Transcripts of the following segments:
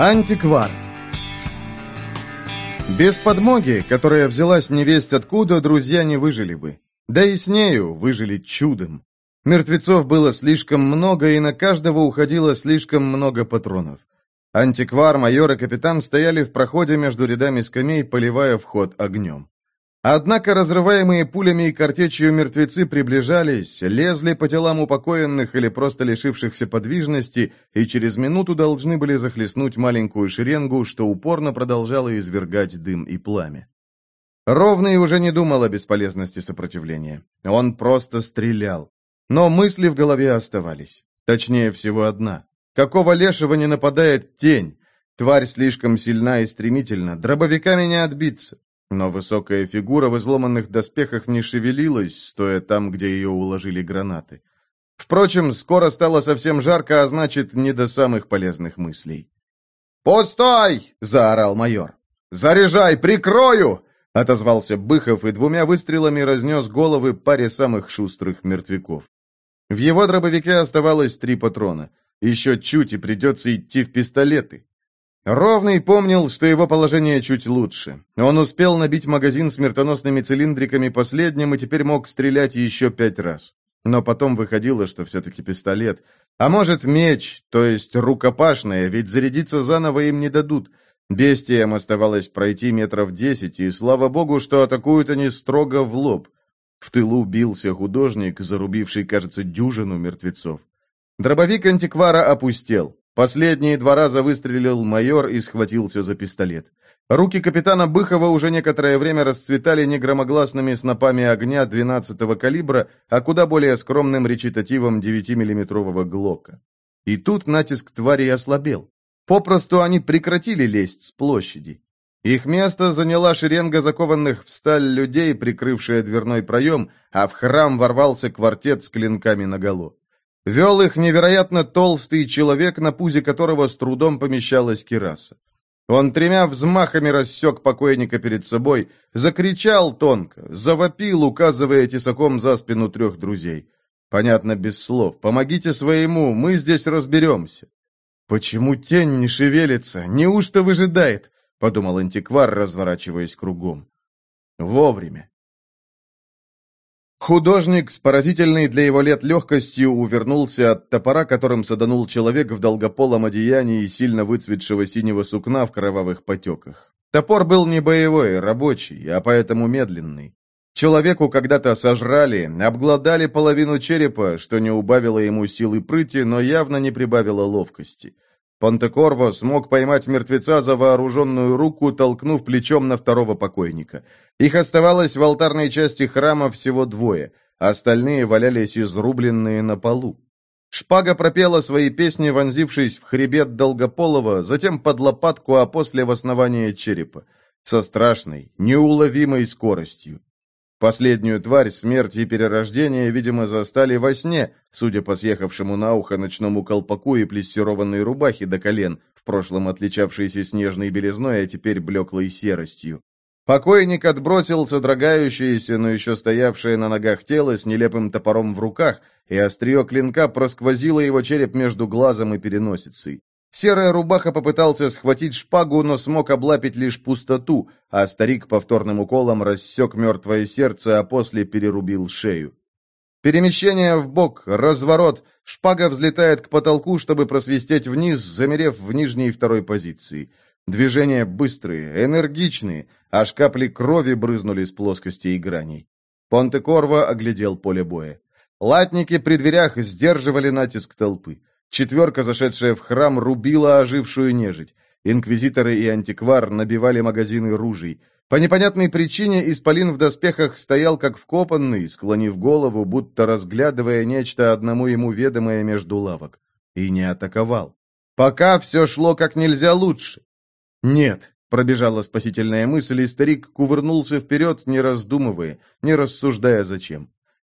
Антиквар Без подмоги, которая взялась невесть откуда, друзья не выжили бы. Да и с нею выжили чудом. Мертвецов было слишком много, и на каждого уходило слишком много патронов. Антиквар, майор и капитан стояли в проходе между рядами скамей, поливая вход огнем. Однако разрываемые пулями и картечью мертвецы приближались, лезли по телам упокоенных или просто лишившихся подвижности, и через минуту должны были захлестнуть маленькую шеренгу, что упорно продолжало извергать дым и пламя. Ровный уже не думал о бесполезности сопротивления. Он просто стрелял. Но мысли в голове оставались. Точнее всего одна. Какого лешего не нападает тень? Тварь слишком сильна и стремительна, дробовиками не отбиться. Но высокая фигура в изломанных доспехах не шевелилась, стоя там, где ее уложили гранаты. Впрочем, скоро стало совсем жарко, а значит, не до самых полезных мыслей. «Пустой!» — заорал майор. «Заряжай! Прикрою!» — отозвался Быхов и двумя выстрелами разнес головы паре самых шустрых мертвяков. В его дробовике оставалось три патрона. Еще чуть, и придется идти в пистолеты. Ровный помнил, что его положение чуть лучше. Он успел набить магазин смертоносными цилиндриками последним и теперь мог стрелять еще пять раз. Но потом выходило, что все-таки пистолет. А может, меч, то есть рукопашная, ведь зарядиться заново им не дадут. Бестиям оставалось пройти метров десять, и слава богу, что атакуют они строго в лоб. В тылу бился художник, зарубивший, кажется, дюжину мертвецов. Дробовик антиквара опустел. Последние два раза выстрелил майор и схватился за пистолет. Руки капитана Быхова уже некоторое время расцветали не громогласными снопами огня 12-го калибра, а куда более скромным речитативом 9-миллиметрового Глока. И тут натиск твари ослабел. Попросту они прекратили лезть с площади. Их место заняла шеренга закованных в сталь людей, прикрывшая дверной проем, а в храм ворвался квартет с клинками наголо. Вел их невероятно толстый человек, на пузе которого с трудом помещалась кираса. Он тремя взмахами рассек покойника перед собой, закричал тонко, завопил, указывая тесаком за спину трех друзей. Понятно, без слов. «Помогите своему, мы здесь разберемся». «Почему тень не шевелится? Неужто выжидает?» — подумал антиквар, разворачиваясь кругом. Вовремя. Художник с поразительной для его лет легкостью увернулся от топора, которым саданул человек в долгополом одеянии и сильно выцветшего синего сукна в кровавых потеках. Топор был не боевой, рабочий, а поэтому медленный. Человеку когда-то сожрали, обглодали половину черепа, что не убавило ему силы прыти, но явно не прибавило ловкости. Понтекорво смог поймать мертвеца за вооруженную руку, толкнув плечом на второго покойника. Их оставалось в алтарной части храма всего двое, остальные валялись изрубленные на полу. Шпага пропела свои песни, вонзившись в хребет Долгополова, затем под лопатку, а после в основание черепа, со страшной, неуловимой скоростью. Последнюю тварь смерти и перерождения, видимо, застали во сне, судя по съехавшему на ухо ночному колпаку и плессированной рубахе до колен, в прошлом отличавшейся снежной белизной, а теперь блеклой серостью. Покойник отбросил содрогающееся, но еще стоявшее на ногах тело с нелепым топором в руках, и острие клинка просквозило его череп между глазом и переносицей. Серая рубаха попытался схватить шпагу, но смог облапить лишь пустоту, а старик повторным уколом рассек мертвое сердце, а после перерубил шею. Перемещение в бок, разворот, шпага взлетает к потолку, чтобы просвистеть вниз, замерев в нижней второй позиции. Движения быстрые, энергичные, аж капли крови брызнули с плоскости и граней. Понте-Корво оглядел поле боя. Латники при дверях сдерживали натиск толпы. Четверка, зашедшая в храм, рубила ожившую нежить. Инквизиторы и антиквар набивали магазины ружей. По непонятной причине Исполин в доспехах стоял как вкопанный, склонив голову, будто разглядывая нечто одному ему ведомое между лавок. И не атаковал. Пока все шло как нельзя лучше. «Нет», — пробежала спасительная мысль, и старик кувырнулся вперед, не раздумывая, не рассуждая зачем.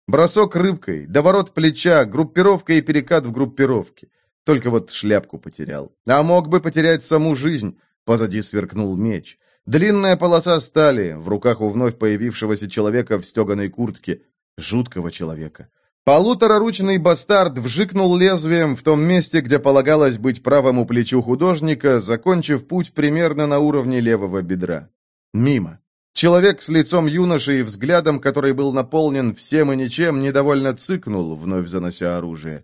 Бросок рыбкой, доворот плеча, группировка и перекат в группировке. Только вот шляпку потерял. А мог бы потерять саму жизнь. Позади сверкнул меч. Длинная полоса стали, в руках у вновь появившегося человека в стеганой куртке. Жуткого человека. Полутораручный бастард вжикнул лезвием в том месте, где полагалось быть правому плечу художника, закончив путь примерно на уровне левого бедра. Мимо. Человек с лицом юноши и взглядом, который был наполнен всем и ничем, недовольно цыкнул, вновь занося оружие.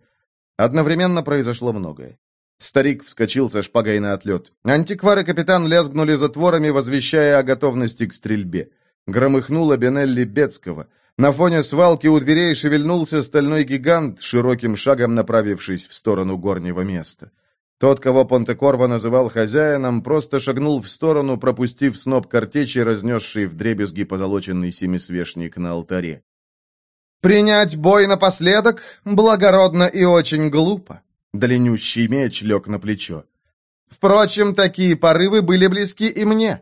Одновременно произошло многое. Старик вскочил со шпагой на отлет. Антиквар и капитан лязгнули затворами, возвещая о готовности к стрельбе. Громыхнула Бенелли Бецкого. На фоне свалки у дверей шевельнулся стальной гигант, широким шагом направившись в сторону горнего места. Тот, кого Понтекорво называл хозяином, просто шагнул в сторону, пропустив сноп картечи, разнесший вдребезги позолоченный семисвешник на алтаре. «Принять бой напоследок благородно и очень глупо», — длиннющий меч лег на плечо. «Впрочем, такие порывы были близки и мне».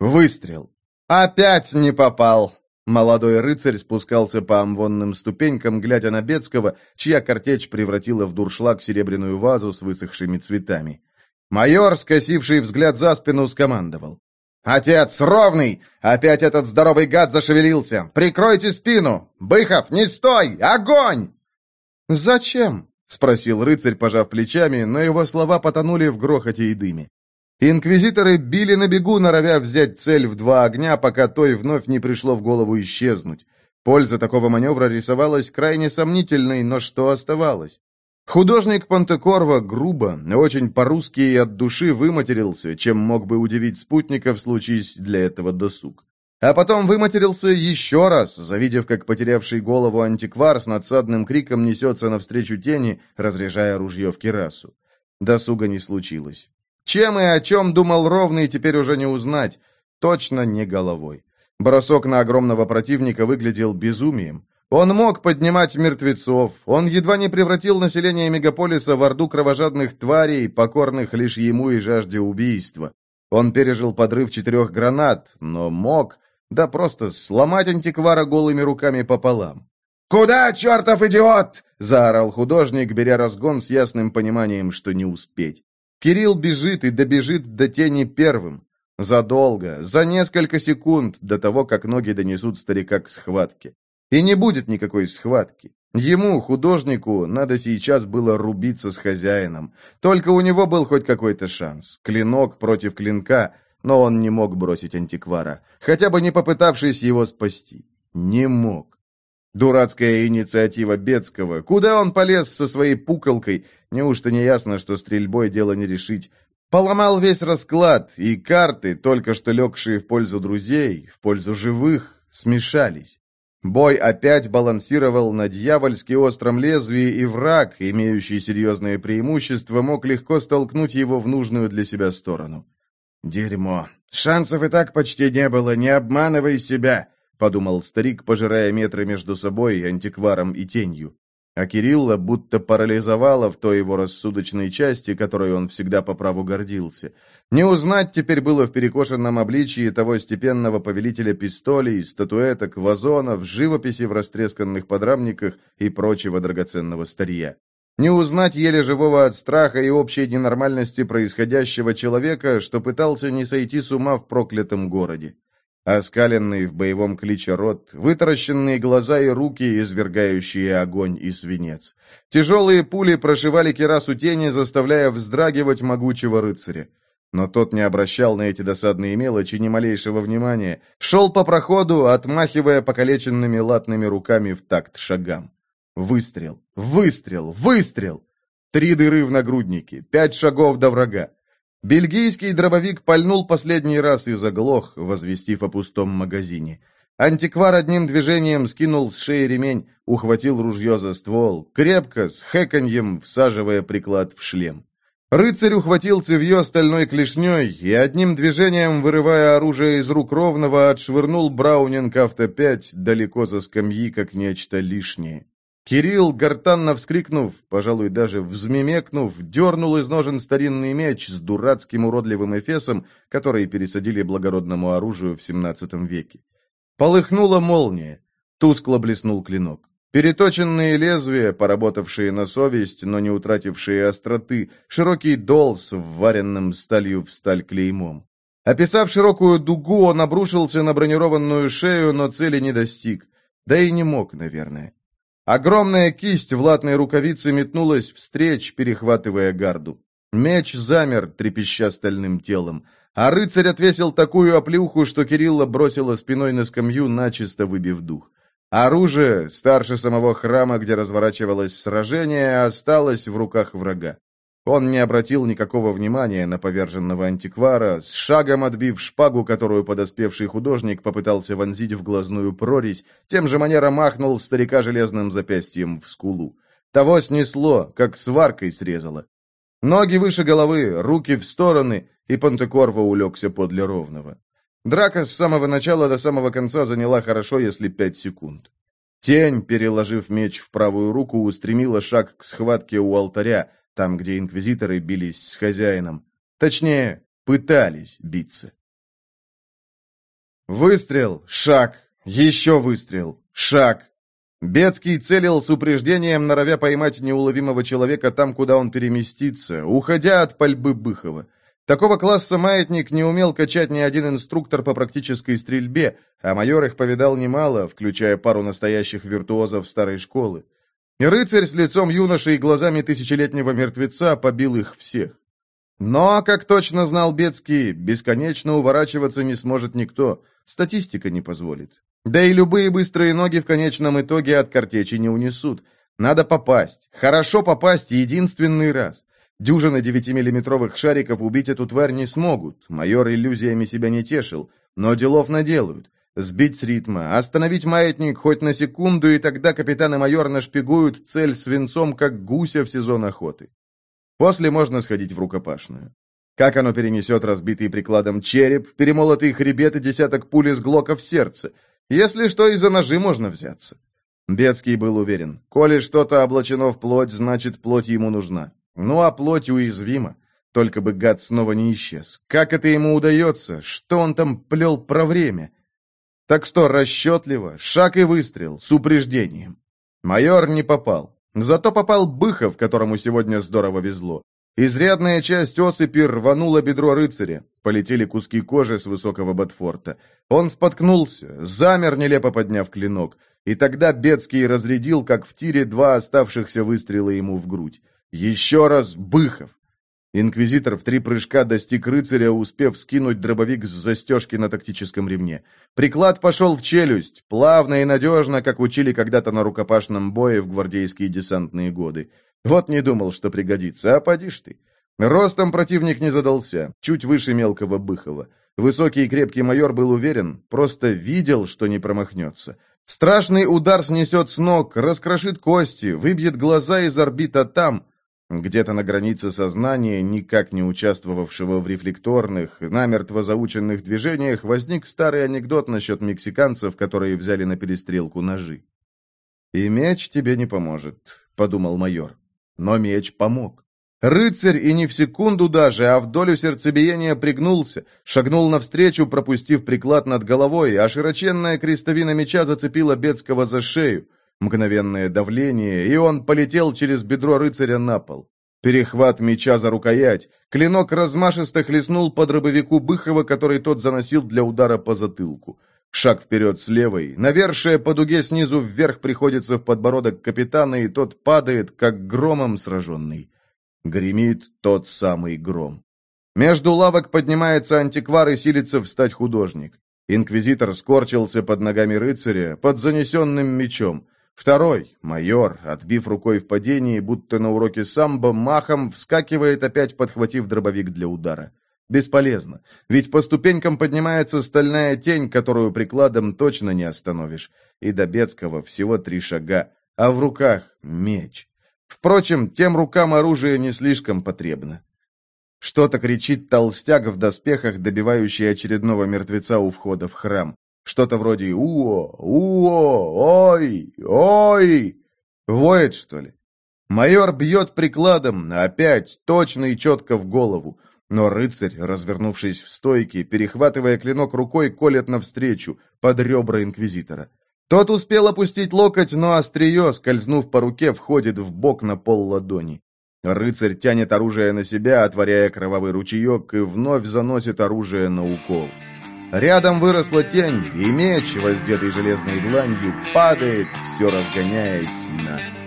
Выстрел. «Опять не попал!» Молодой рыцарь спускался по амвонным ступенькам, глядя на Бецкого, чья картечь превратила в дуршлаг серебряную вазу с высохшими цветами. Майор, скосивший взгляд за спину, скомандовал. «Отец, ровный! Опять этот здоровый гад зашевелился! Прикройте спину! Быхов, не стой! Огонь!» «Зачем?» — спросил рыцарь, пожав плечами, но его слова потонули в грохоте и дыме. Инквизиторы били на бегу, норовя взять цель в два огня, пока той вновь не пришло в голову исчезнуть. Польза такого маневра рисовалась крайне сомнительной, но что оставалось? Художник Понтекорво грубо, очень по-русски и от души выматерился, чем мог бы удивить спутников, случись для этого досуг. А потом выматерился еще раз, завидев, как потерявший голову антиквар с надсадным криком несется навстречу тени, разряжая ружье в кирасу. Досуга не случилось. Чем и о чем думал Ровный, теперь уже не узнать. Точно не головой. Бросок на огромного противника выглядел безумием. Он мог поднимать мертвецов, он едва не превратил население мегаполиса в орду кровожадных тварей, покорных лишь ему и жажде убийства. Он пережил подрыв четырех гранат, но мог, да просто сломать антиквара голыми руками пополам. «Куда, чертов идиот?» — заорал художник, беря разгон с ясным пониманием, что не успеть. Кирилл бежит и добежит до тени первым. Задолго, за несколько секунд до того, как ноги донесут старика к схватке. И не будет никакой схватки. Ему, художнику, надо сейчас было рубиться с хозяином. Только у него был хоть какой-то шанс. Клинок против клинка, но он не мог бросить антиквара, хотя бы не попытавшись его спасти. Не мог. Дурацкая инициатива Бецкого. Куда он полез со своей пуколкой? Неужто не ясно, что стрельбой дело не решить? Поломал весь расклад, и карты, только что легшие в пользу друзей, в пользу живых, смешались. Бой опять балансировал на дьявольски остром лезвии, и враг, имеющий серьезные преимущества, мог легко столкнуть его в нужную для себя сторону. «Дерьмо! Шансов и так почти не было, не обманывай себя!» — подумал старик, пожирая метры между собой, антикваром и тенью. А Кирилла будто парализовало в той его рассудочной части, которой он всегда по праву гордился. Не узнать теперь было в перекошенном обличии того степенного повелителя пистолей, статуэток, вазонов, живописи в растресканных подрамниках и прочего драгоценного старья. Не узнать еле живого от страха и общей ненормальности происходящего человека, что пытался не сойти с ума в проклятом городе оскаленный в боевом кличе рот, вытаращенные глаза и руки, извергающие огонь и свинец. Тяжелые пули прошивали керасу тени, заставляя вздрагивать могучего рыцаря. Но тот не обращал на эти досадные мелочи ни малейшего внимания, шел по проходу, отмахивая покалеченными латными руками в такт шагам. Выстрел, выстрел, выстрел! Три дыры в нагруднике, пять шагов до врага. Бельгийский дробовик пальнул последний раз и заглох, возвестив о пустом магазине. Антиквар одним движением скинул с шеи ремень, ухватил ружье за ствол, крепко, с хэканьем, всаживая приклад в шлем. Рыцарь ухватил цевье стальной клешней и одним движением, вырывая оружие из рук ровного, отшвырнул Браунинг Авто-5 далеко за скамьи, как нечто лишнее. Кирилл, гортанно вскрикнув, пожалуй, даже взмемекнув, дернул из ножен старинный меч с дурацким уродливым эфесом, который пересадили благородному оружию в XVII веке. Полыхнула молния. Тускло блеснул клинок. Переточенные лезвия, поработавшие на совесть, но не утратившие остроты, широкий дол с вваренным сталью в сталь клеймом. Описав широкую дугу, он обрушился на бронированную шею, но цели не достиг. Да и не мог, наверное. Огромная кисть в латной рукавице метнулась встреч, перехватывая гарду. Меч замер, трепеща стальным телом. А рыцарь отвесил такую оплюху, что Кирилла бросила спиной на скамью, начисто выбив дух. Оружие, старше самого храма, где разворачивалось сражение, осталось в руках врага. Он не обратил никакого внимания на поверженного антиквара, с шагом отбив шпагу, которую подоспевший художник попытался вонзить в глазную прорезь, тем же манером махнул старика железным запястьем в скулу. Того снесло, как сваркой срезало. Ноги выше головы, руки в стороны, и Пантекорво улегся подле ровного. Драка с самого начала до самого конца заняла хорошо, если пять секунд. Тень, переложив меч в правую руку, устремила шаг к схватке у алтаря, там, где инквизиторы бились с хозяином. Точнее, пытались биться. Выстрел, шаг, еще выстрел, шаг. Бецкий целил с упреждением, норовя поймать неуловимого человека там, куда он переместится, уходя от пальбы Быхова. Такого класса маятник не умел качать ни один инструктор по практической стрельбе, а майор их повидал немало, включая пару настоящих виртуозов старой школы. Рыцарь с лицом юноши и глазами тысячелетнего мертвеца побил их всех. Но, как точно знал Бецкий, бесконечно уворачиваться не сможет никто, статистика не позволит. Да и любые быстрые ноги в конечном итоге от картечи не унесут. Надо попасть, хорошо попасть единственный раз. Дюжины девятимиллиметровых шариков убить эту тварь не смогут, майор иллюзиями себя не тешил, но делов наделают. Сбить с ритма, остановить маятник хоть на секунду, и тогда капитан и майор нашпигуют цель свинцом, как гуся в сезон охоты. После можно сходить в рукопашную. Как оно перенесет разбитый прикладом череп, перемолотый хребет и десяток пуль из глока в сердце? Если что, и за ножи можно взяться. Бецкий был уверен. Коли что-то облачено в плоть, значит, плоть ему нужна. Ну, а плоть уязвима. Только бы гад снова не исчез. Как это ему удается? Что он там плел про время? Так что расчетливо, шаг и выстрел, с упреждением. Майор не попал. Зато попал Быхов, которому сегодня здорово везло. Изрядная часть осыпи рванула бедро рыцаря. Полетели куски кожи с высокого ботфорта. Он споткнулся, замер, нелепо подняв клинок. И тогда Бецкий разрядил, как в тире, два оставшихся выстрела ему в грудь. Еще раз Быхов. Инквизитор в три прыжка достиг рыцаря, успев скинуть дробовик с застежки на тактическом ремне. Приклад пошел в челюсть, плавно и надежно, как учили когда-то на рукопашном бое в гвардейские десантные годы. Вот не думал, что пригодится, а поди ты. Ростом противник не задался, чуть выше мелкого Быхова. Высокий и крепкий майор был уверен, просто видел, что не промахнется. Страшный удар снесет с ног, раскрошит кости, выбьет глаза из орбита там, где-то на границе сознания, никак не участвовавшего в рефлекторных, намертво заученных движениях, возник старый анекдот насчет мексиканцев, которые взяли на перестрелку ножи. «И меч тебе не поможет», — подумал майор. Но меч помог. Рыцарь и не в секунду даже, а в долю сердцебиения пригнулся, шагнул навстречу, пропустив приклад над головой, а широченная крестовина меча зацепила Бецкого за шею. Мгновенное давление, и он полетел через бедро рыцаря на пол. Перехват меча за рукоять. Клинок размашисто хлестнул по дробовику Быхова, который тот заносил для удара по затылку. Шаг вперед с левой. Навершие по дуге снизу вверх приходится в подбородок капитана, и тот падает, как громом сраженный. Гремит тот самый гром. Между лавок поднимается антиквар и силится встать художник. Инквизитор скорчился под ногами рыцаря, под занесенным мечом. Второй, майор, отбив рукой в падении, будто на уроке самбо, махом вскакивает, опять подхватив дробовик для удара. Бесполезно, ведь по ступенькам поднимается стальная тень, которую прикладом точно не остановишь. И до Бецкого всего три шага, а в руках меч. Впрочем, тем рукам оружие не слишком потребно. Что-то кричит толстяк в доспехах, добивающий очередного мертвеца у входа в храм. Что-то вроде «Уо! Уо! Ой! Ой!» Воет, что ли? Майор бьет прикладом, опять, точно и четко в голову. Но рыцарь, развернувшись в стойке, перехватывая клинок рукой, колет навстречу, под ребра инквизитора. Тот успел опустить локоть, но острие, скользнув по руке, входит в бок на пол ладони. Рыцарь тянет оружие на себя, отворяя кровавый ручеек, и вновь заносит оружие на укол. Рядом выросла тень, и меч, воздетый железной дланью, падает, все разгоняясь на